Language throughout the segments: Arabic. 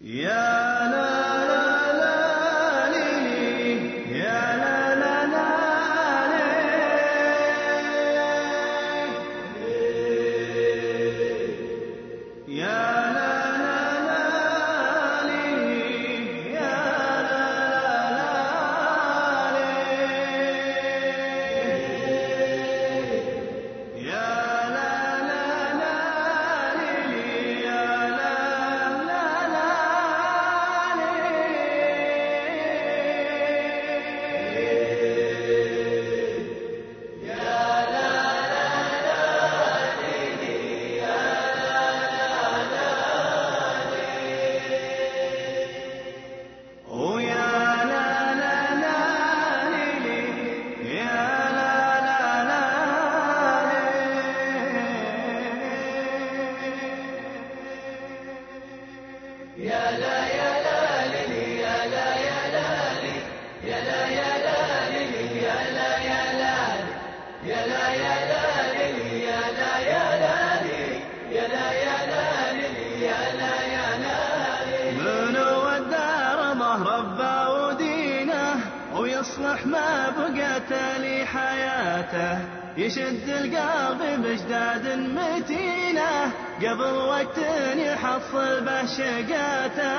يا ويصلح ما بقت لي حياته يشد القلب بجداد متينة قبل وقت يحصل به شقاته.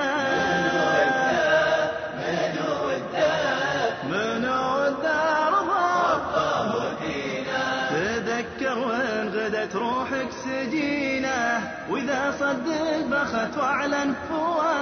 الدار منو الدار ظهر تذكر وين غدت روحك سجينة وإذا صدق بخت واعلن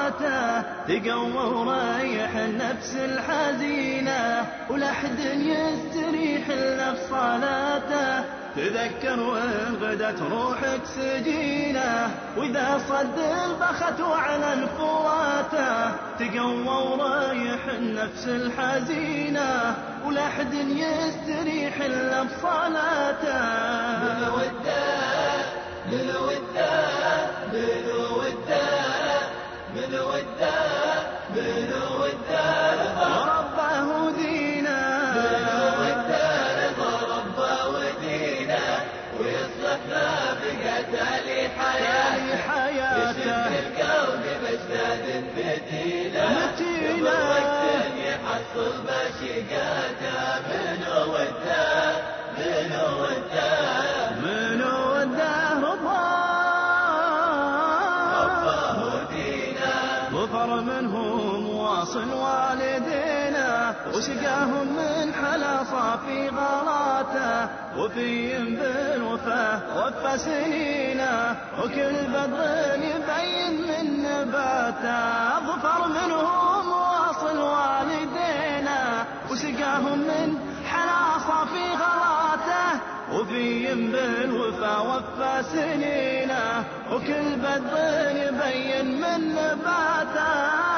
فواته تقوى وريح النفس الحزينة ولا حد يستريح الا بصلاته تذكر وين غدت روحك سجينة وإذا صدق بخت واعلن فواته تقوى وريح النفس الحزينة ولا حد يستريح الا بصلاته بالوداع بالوداع منهم واصل والدينا وسقاهم من حلا صافي غلاته وفي بالوفاه وفى سنينا وكل بدر يبين من نباته. ظفر منهم واصل والدينا وسقاهم من حلا صافي غلاته وفي بالوفا وفى سنينا وكل بدر يبين من نباته.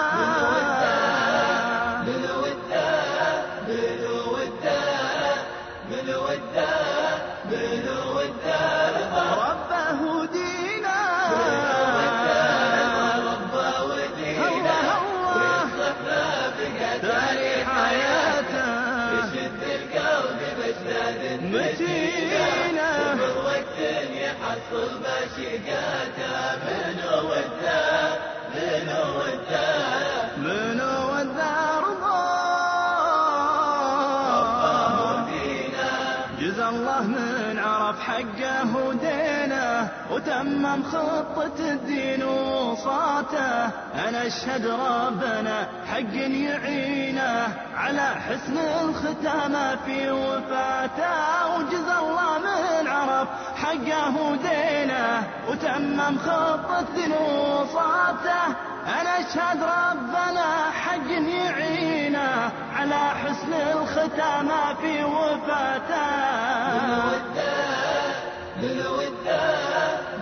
بجداد متينة وبالوقت يحصل بشقاته من وداع من وداع جزا الله من عرف حقه ودينه وتمم خطة الدين وصاته. أنا أشهد ربنا حق يعينه على حسن الختامة في وفاته. وجزا الله من عرف حقه ودينه وتمم خطة الدين وصاته. أنا أشهد ربنا حق يعينه على حسن الختامة قتلت ما في وفاته من وده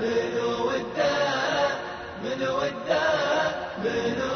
من وده من وده من وده